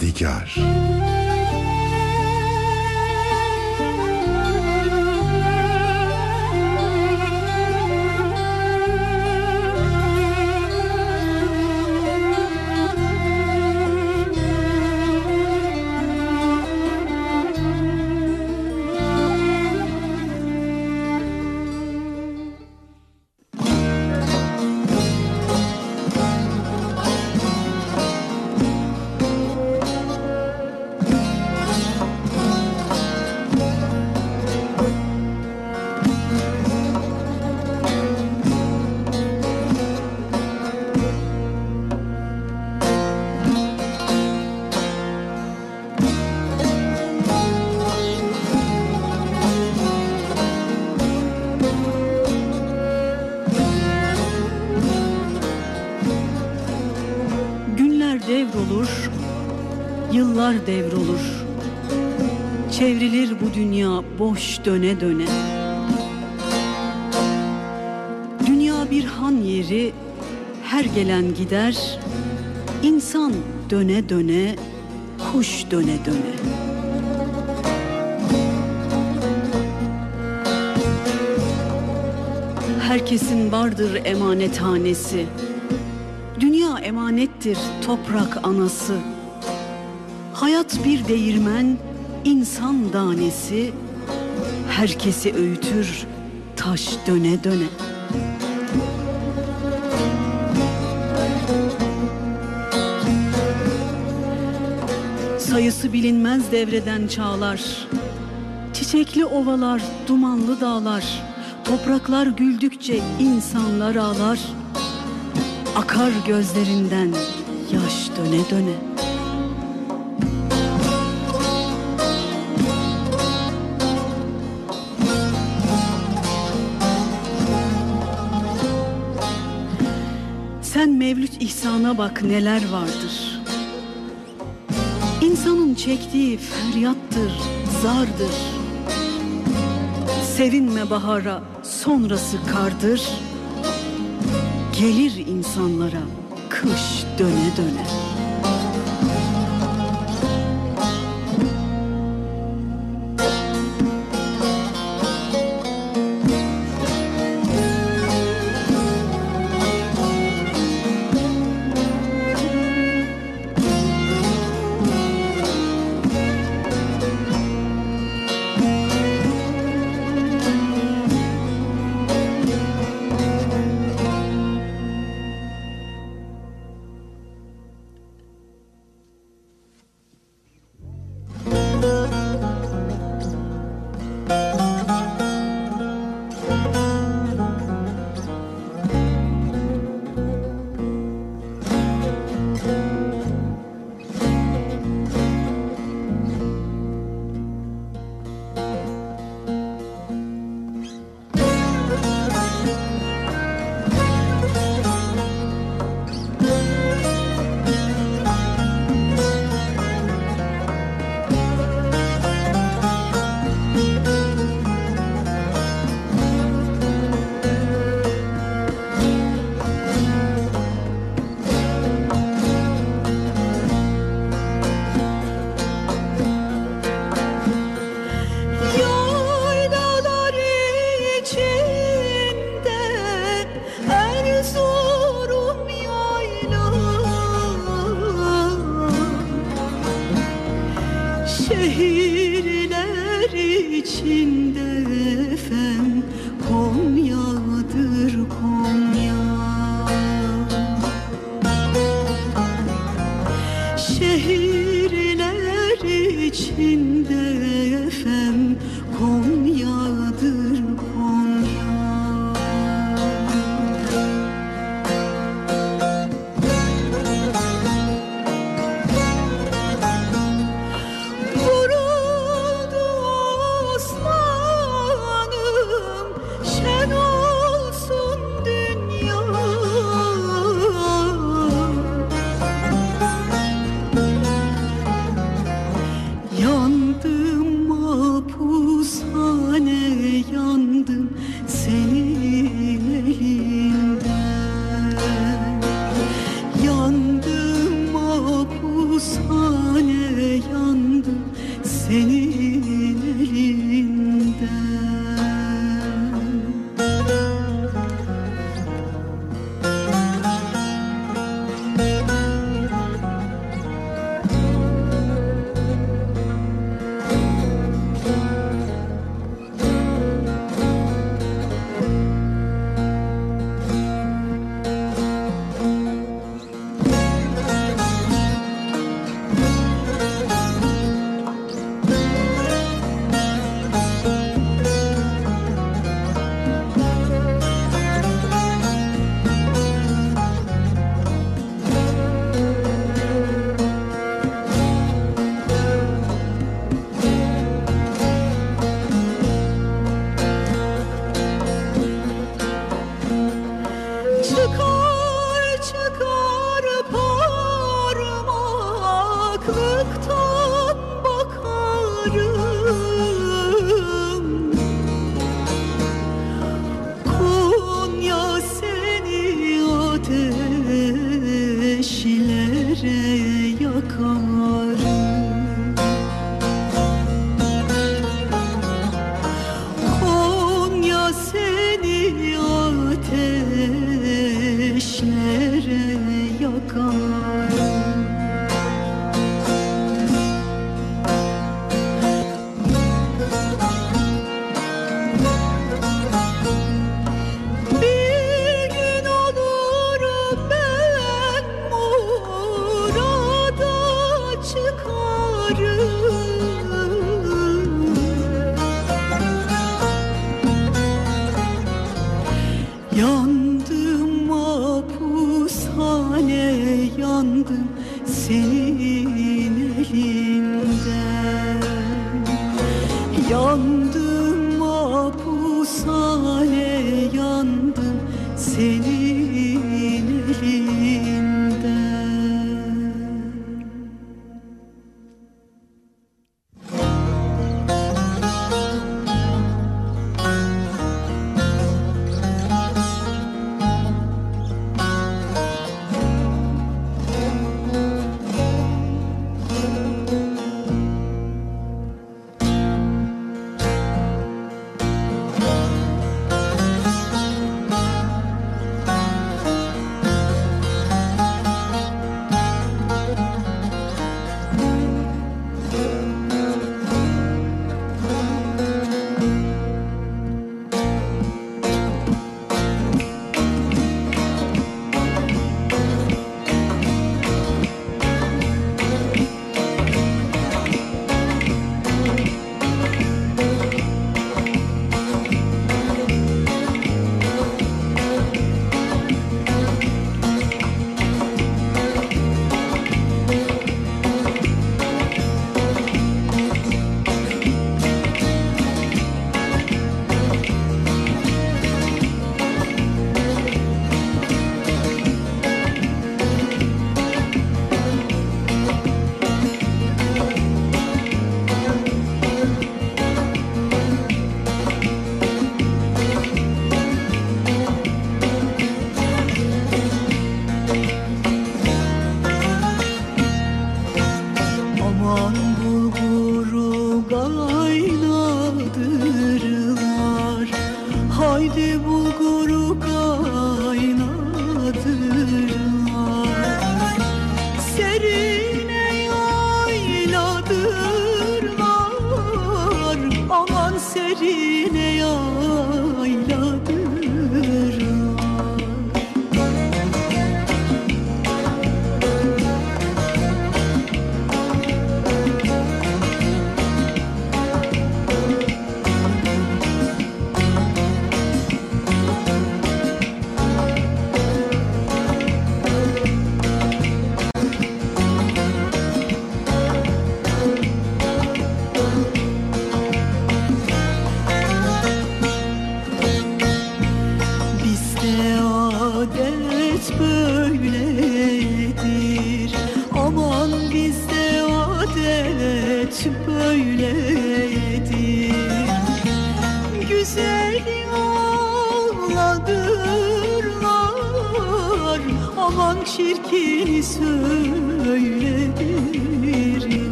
Yadigar döne döne. Dünya bir han yeri, her gelen gider. İnsan döne döne, kuş döne döne. Herkesin vardır emanethanesi. Dünya emanettir toprak anası. Hayat bir değirmen, insan danesi. Herkesi öğütür taş döne döne. Sayısı bilinmez devreden çağlar. Çiçekli ovalar, dumanlı dağlar. Topraklar güldükçe insanlar ağlar. Akar gözlerinden yaş döne döne. Mevlüt ihsana bak neler vardır. İnsanın çektiği feryattır, zardır. Sevinme bahara, sonrası kardır. Gelir insanlara kış döne döne. Senin elinden 的。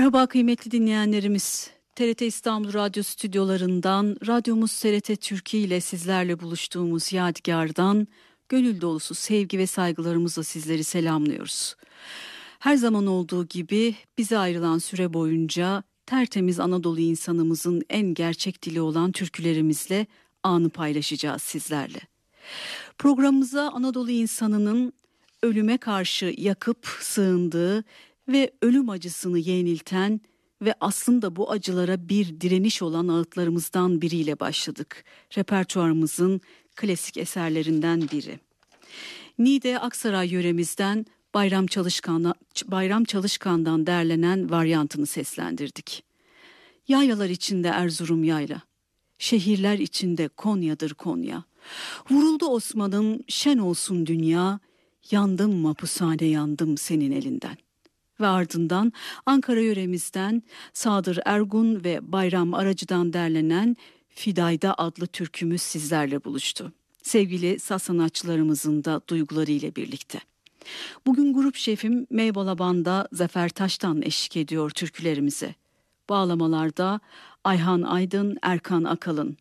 Merhaba kıymetli dinleyenlerimiz. TRT İstanbul Radyo stüdyolarından, radyomuz TRT Türkiye ile sizlerle buluştuğumuz Yadigar'dan gönül dolusu sevgi ve saygılarımızla sizleri selamlıyoruz. Her zaman olduğu gibi bize ayrılan süre boyunca tertemiz Anadolu insanımızın en gerçek dili olan türkülerimizle anı paylaşacağız sizlerle. Programımıza Anadolu insanının ölüme karşı yakıp sığındığı ve ölüm acısını yenilten ve aslında bu acılara bir direniş olan ağıtlarımızdan biriyle başladık. Repertuarımızın klasik eserlerinden biri. Niğde Aksaray yöremizden Bayram Çalışkan'dan, Bayram Çalışkan'dan derlenen varyantını seslendirdik. Yaylalar içinde Erzurum yayla, şehirler içinde Konya'dır Konya. Vuruldu Osman'ım şen olsun dünya, yandım mapushane yandım senin elinden.'' Ve ardından Ankara yöremizden Sadır Ergun ve Bayram Aracı'dan derlenen Fidayda adlı türkümüz sizlerle buluştu. Sevgili saz sanatçılarımızın da duygularıyla birlikte. Bugün grup şefim Meybalaban'da Zafer Taş'tan eşlik ediyor türkülerimize. Bağlamalarda Ayhan Aydın, Erkan Akalın,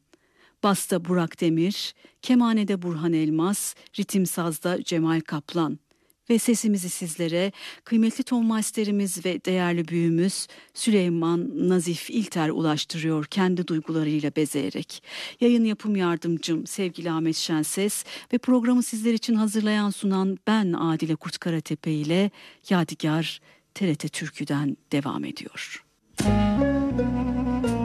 Basta Burak Demir, Kemanede Burhan Elmas, Ritim Saz'da Cemal Kaplan, ve sesimizi sizlere kıymetli ton masterimiz ve değerli büyüğümüz Süleyman Nazif İlter ulaştırıyor kendi duygularıyla bezeyerek. Yayın yapım yardımcım sevgili Ahmet Şenses ve programı sizler için hazırlayan sunan ben Adile Kurtkaratepe ile Yadigar TRT Türkü'den devam ediyor. Müzik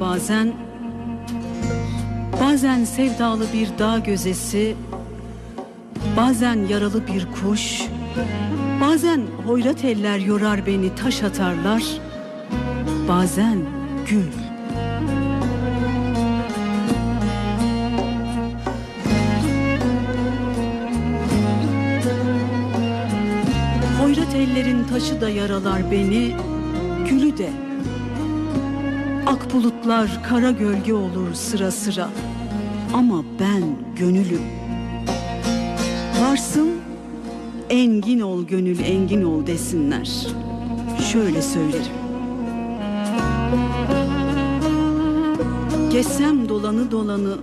bazen. Bazen sevdalı bir dağ gözesi Bazen yaralı bir kuş Bazen hoyrat eller yorar beni taş atarlar Bazen gül. Hoyrat ellerin taşı da yaralar beni Gülü de Ak bulutlar kara gölge olur sıra sıra. Ama ben gönülüm. Varsın engin ol gönül engin ol desinler. Şöyle söylerim. Gezsem dolanı dolanı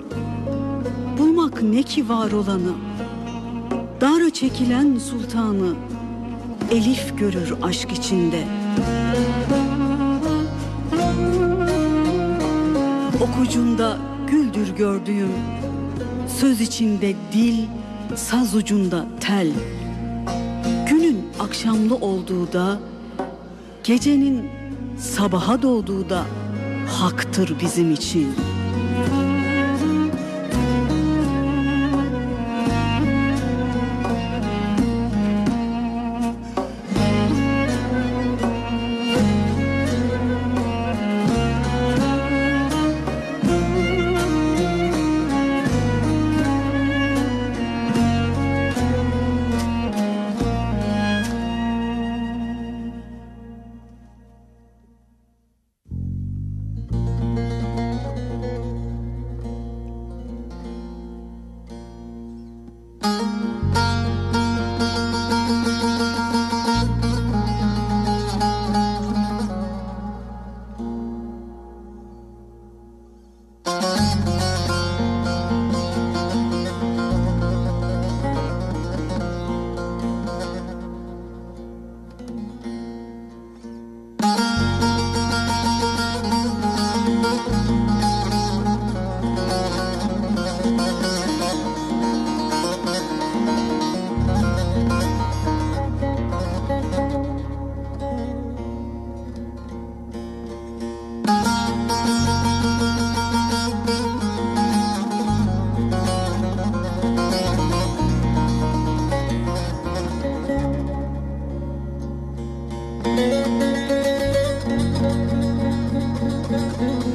Bulmak ne ki var olanı. Dara çekilen sultanı Elif görür aşk içinde okucunda güldür gördüğüm Söz içinde dil, saz ucunda tel Günün akşamlı olduğu da Gecenin sabaha doğduğu da haktır bizim için.'' thank you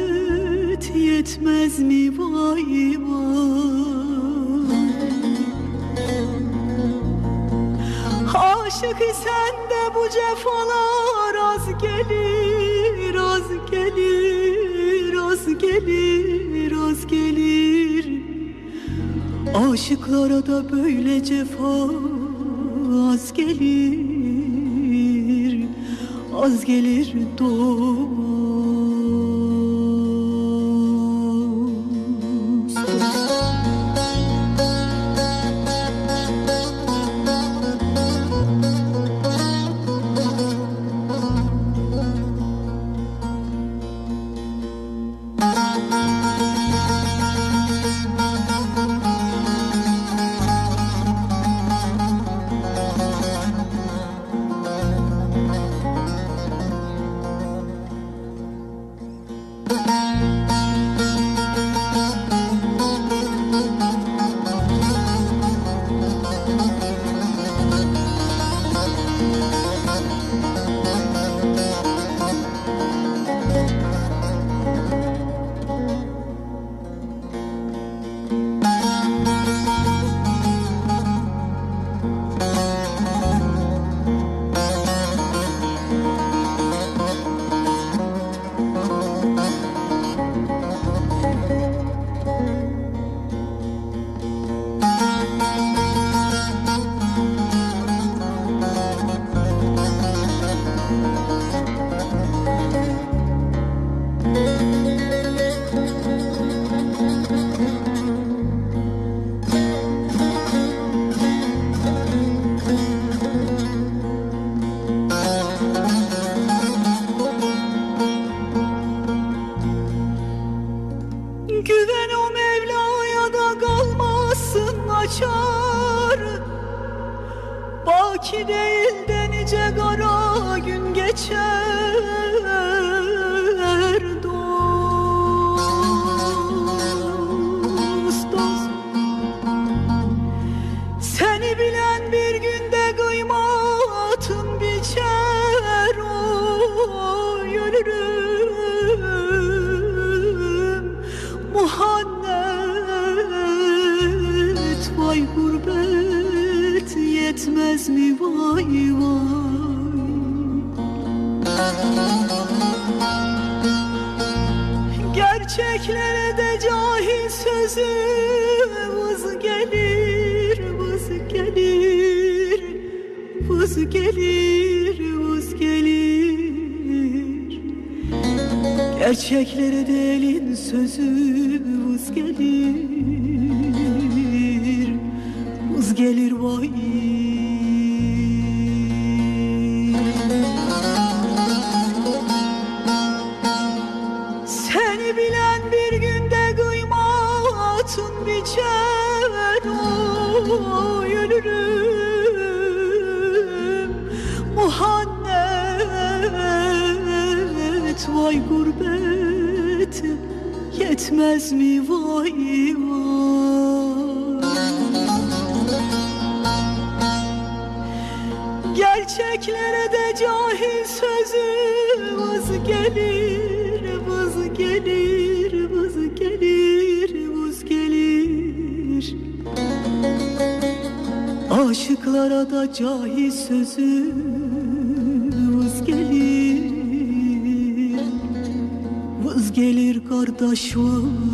yetmez mi vay vay? Aşık isen de bu cefalar az gelir az gelir az gelir az gelir. Aşıklara da böyle cefa az gelir az gelir doğ vay gurbet yetmez mi? Vay vay. Gerçeklere de cahil sözü vız gelir vız gelir vız gelir vız gelir. Aşıklara da cahil sözü kardeş ol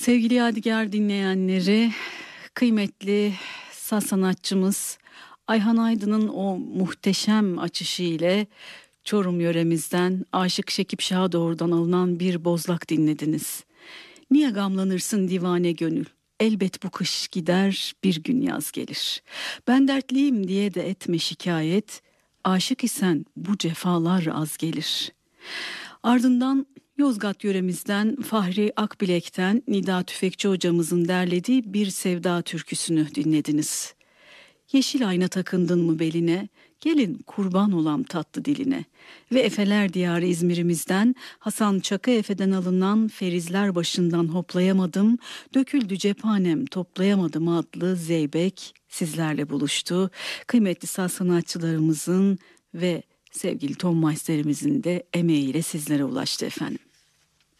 Sevgili Yadigar dinleyenleri, kıymetli saz sanatçımız Ayhan Aydın'ın o muhteşem açışı ile Çorum yöremizden Aşık Şekip Şadoğru'dan alınan bir bozlak dinlediniz. Niye gamlanırsın divane gönül? Elbet bu kış gider bir gün yaz gelir. Ben dertliyim diye de etme şikayet. Aşık isen bu cefalar az gelir. Ardından Yozgat yöremizden Fahri Akbilek'ten Nida Tüfekçi hocamızın derlediği bir sevda türküsünü dinlediniz. Yeşil ayna takındın mı beline, gelin kurban olam tatlı diline. Ve Efeler Diyarı İzmir'imizden Hasan Çaka Efe'den alınan Ferizler başından hoplayamadım, döküldü cephanem toplayamadım adlı Zeybek sizlerle buluştu. Kıymetli saz sanatçılarımızın ve sevgili Tom Meister'imizin de emeğiyle sizlere ulaştı efendim.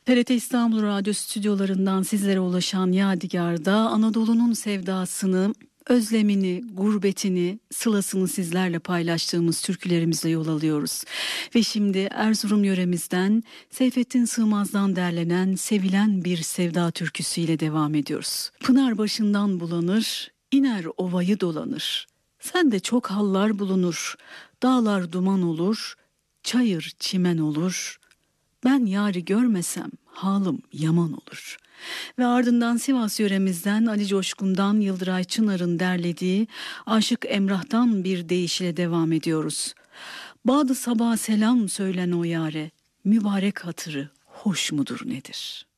TRT İstanbul Radyo stüdyolarından sizlere ulaşan Yadigar'da Anadolu'nun sevdasını, özlemini, gurbetini, sılasını sizlerle paylaştığımız türkülerimizle yol alıyoruz. Ve şimdi Erzurum yöremizden Seyfettin Sığmaz'dan derlenen sevilen bir sevda türküsüyle devam ediyoruz. Pınar başından bulanır, iner ovayı dolanır. Sen de çok hallar bulunur, dağlar duman olur, çayır çimen olur, ben yari görmesem halım yaman olur. Ve ardından Sivas yöremizden Ali Coşkun'dan Yıldıray Çınar'ın derlediği Aşık Emrah'tan bir deyişle devam ediyoruz. Bağdı sabah selam söylen o yare, mübarek hatırı hoş mudur nedir?''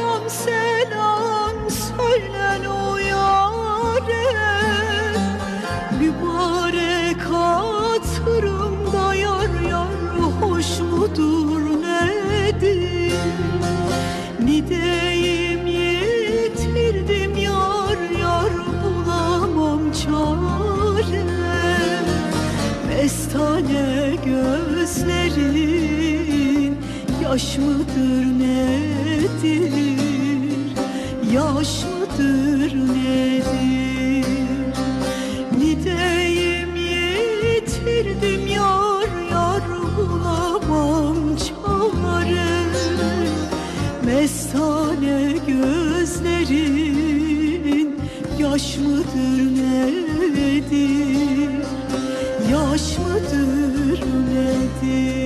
selam selam söylen o yâre. Mübarek hatırımda yar yar hoş mudur nedir? Ne deyim yitirdim yar yar bulamam çare. Mestane gözlerin yaş mıdır nedir? yaş mıdır nedir? Gideyim yitirdim yar yar bulamam çare Mestane gözlerin yaş mıdır nedir? Yaş mıdır nedir?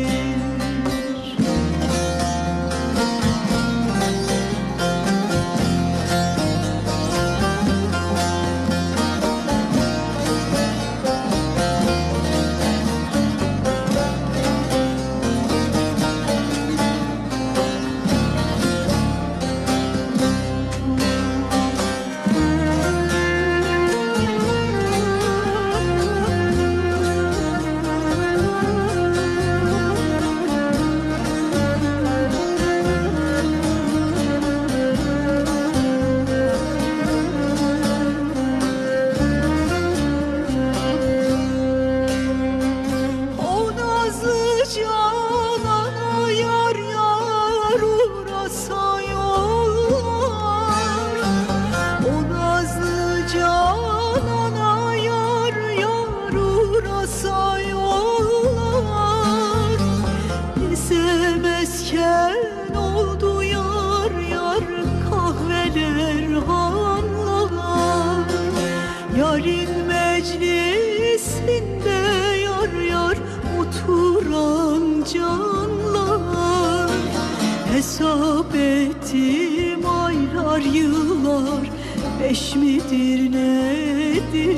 Beş midir nedir?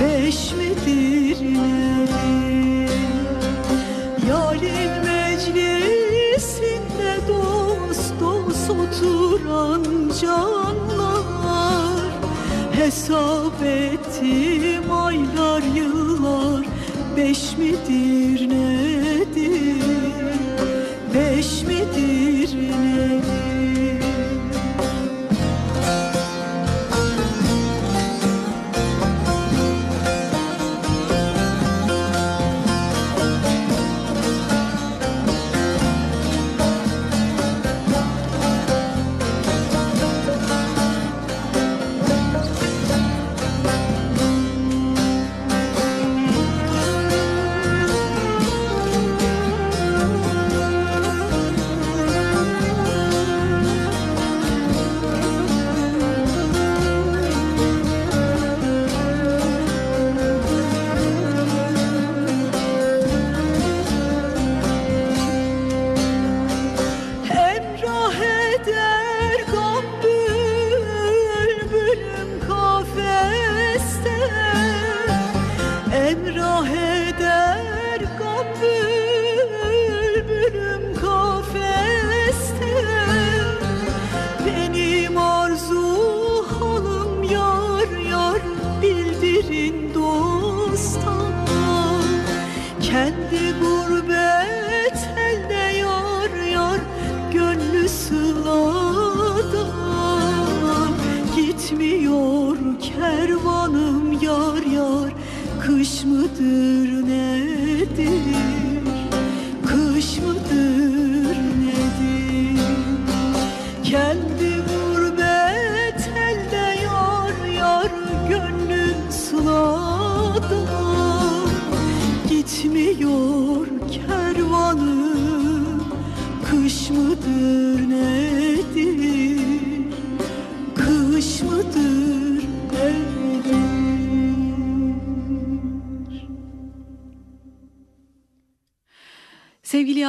Beş midir nedir? Yarim meclisinde dost dost oturan canlar. Hesap ettim aylar yıllar. Beş midir nedir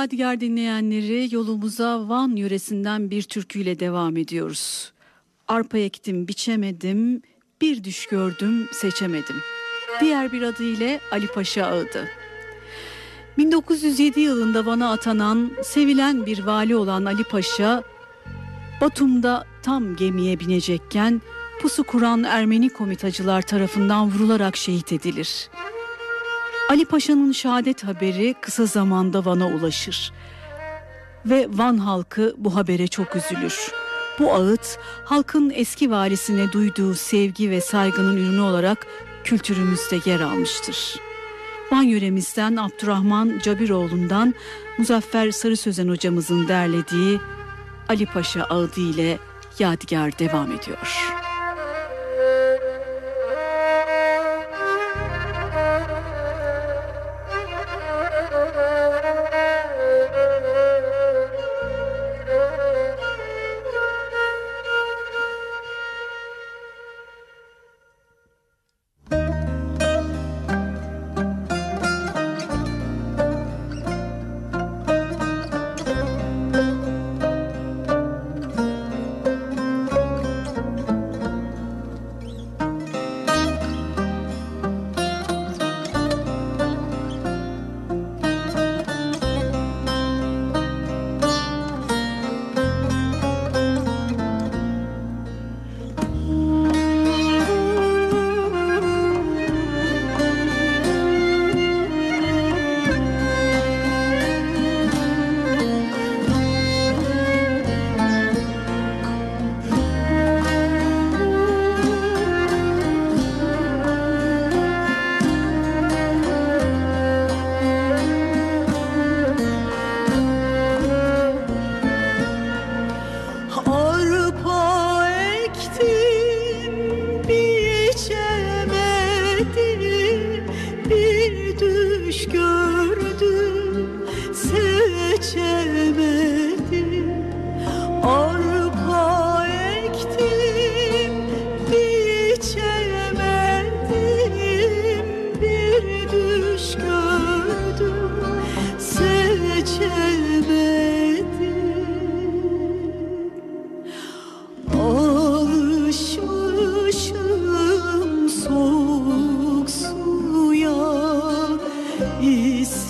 Yadigar dinleyenleri yolumuza Van yöresinden bir türküyle devam ediyoruz. Arpa ektim biçemedim, bir düş gördüm seçemedim. Diğer bir adı ile Ali Paşa Ağıdı. 1907 yılında Van'a atanan, sevilen bir vali olan Ali Paşa, Batum'da tam gemiye binecekken pusu kuran Ermeni komitacılar tarafından vurularak şehit edilir. Ali Paşa'nın şehadet haberi kısa zamanda Van'a ulaşır. Ve Van halkı bu habere çok üzülür. Bu ağıt halkın eski valisine duyduğu sevgi ve saygının ürünü olarak kültürümüzde yer almıştır. Van yöremizden Abdurrahman Cabiroğlu'ndan Muzaffer Sarı Sözen hocamızın derlediği Ali Paşa ağıdı ile Yadigar devam ediyor.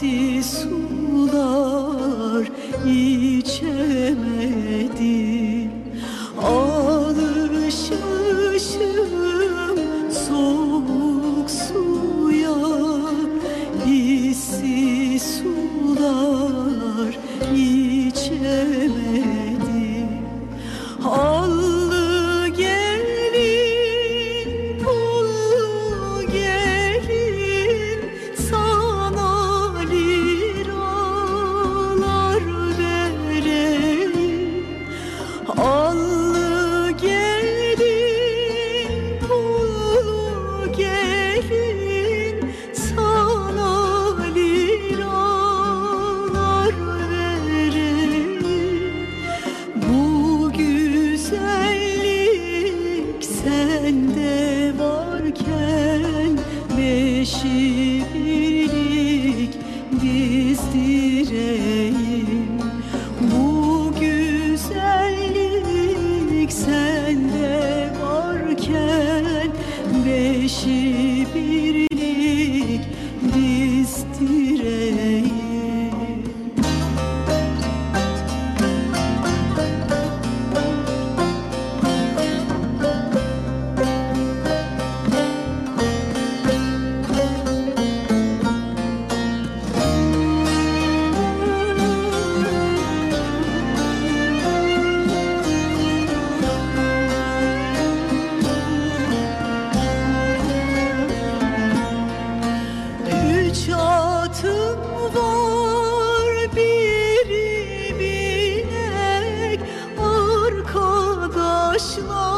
isso. başlar.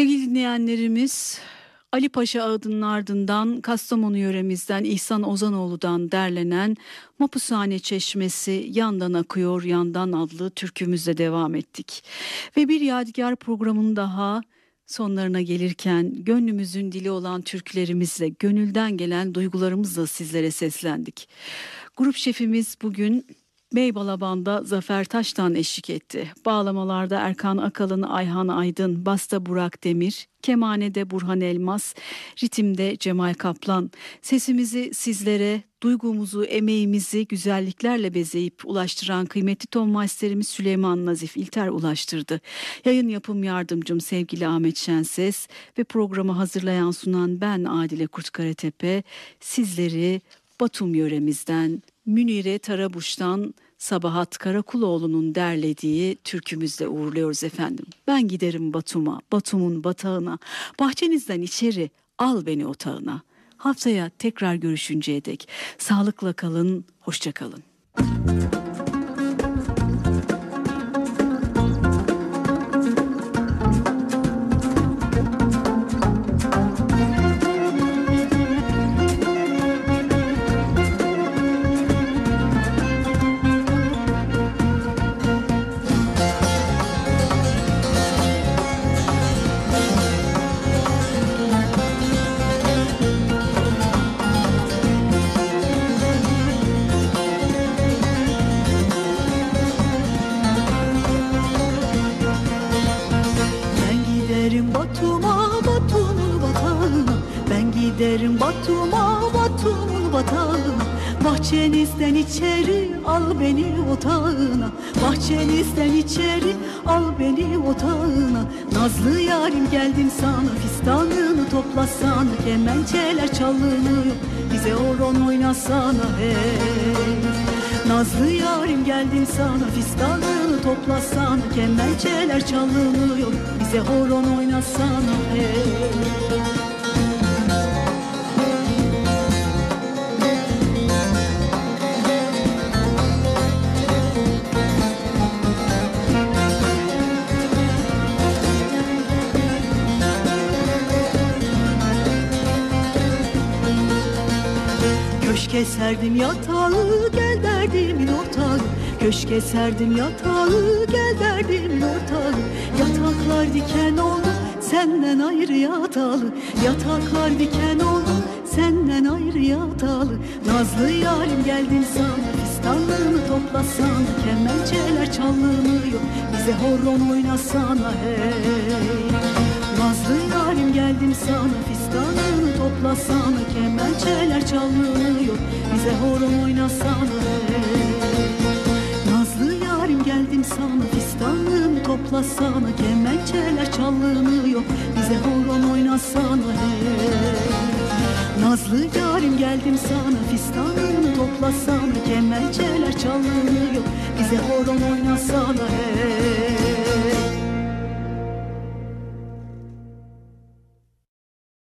Sevgili dinleyenlerimiz Ali Paşa ağıdının ardından Kastamonu yöremizden İhsan Ozanoğlu'dan derlenen Mapushane Çeşmesi yandan akıyor yandan adlı türkümüzle devam ettik. Ve bir yadigar programın daha sonlarına gelirken gönlümüzün dili olan türkülerimizle gönülden gelen duygularımızla sizlere seslendik. Grup şefimiz bugün Beybalaban'da Zafer Taş'tan eşlik etti. Bağlamalarda Erkan Akalın, Ayhan Aydın, Basta Burak Demir, Kemane'de Burhan Elmas, Ritim'de Cemal Kaplan. Sesimizi sizlere, duygumuzu, emeğimizi güzelliklerle bezeyip ulaştıran kıymetli ton masterimiz Süleyman Nazif İlter ulaştırdı. Yayın yapım yardımcım sevgili Ahmet Şenses ve programı hazırlayan sunan ben Adile Kurtkaratepe sizleri Batum yöremizden Münire Tarabuş'tan Sabahat Karakuloğlu'nun derlediği türkümüzle uğurluyoruz efendim. Ben giderim Batum'a, Batum'un batağına, bahçenizden içeri al beni otağına. Haftaya tekrar görüşünceye dek sağlıkla kalın, hoşça kalın. Giderim Batum'a, Batum'un batağına Bahçenizden içeri al beni otağına Bahçenizden içeri al beni otağına Nazlı yarim geldim sana. Fistanını toplasana Kemençeler çalınıyor Bize horon oynasana hey. Nazlı yarim geldim sana. Fistanını toplasana Kemençeler çalınıyor Bize horon oynasana hey Köşke serdim yatağı gel derdimin ortağı. Köşke serdim yatağı gel derdimin ortağı. Yataklar diken oldu senden ayrı yatalı. Yataklar diken oldu senden ayrı yatalı. Nazlı yarim geldin sana fistanlığını toplasana Kemençeler çalınıyor bize horon oynasana hey. Nazlı yarim geldim sana fistanını toplasana Kemençeler çalınıyor bize horon oynasana hey. Nazlı yarim geldim sana fistanını toplasana Kemençeler çalınıyor bize horon oynasana hey. Nazlı yarim geldim sana fistanını toplasana Kemençeler çalınıyor bize horon oynasana hey.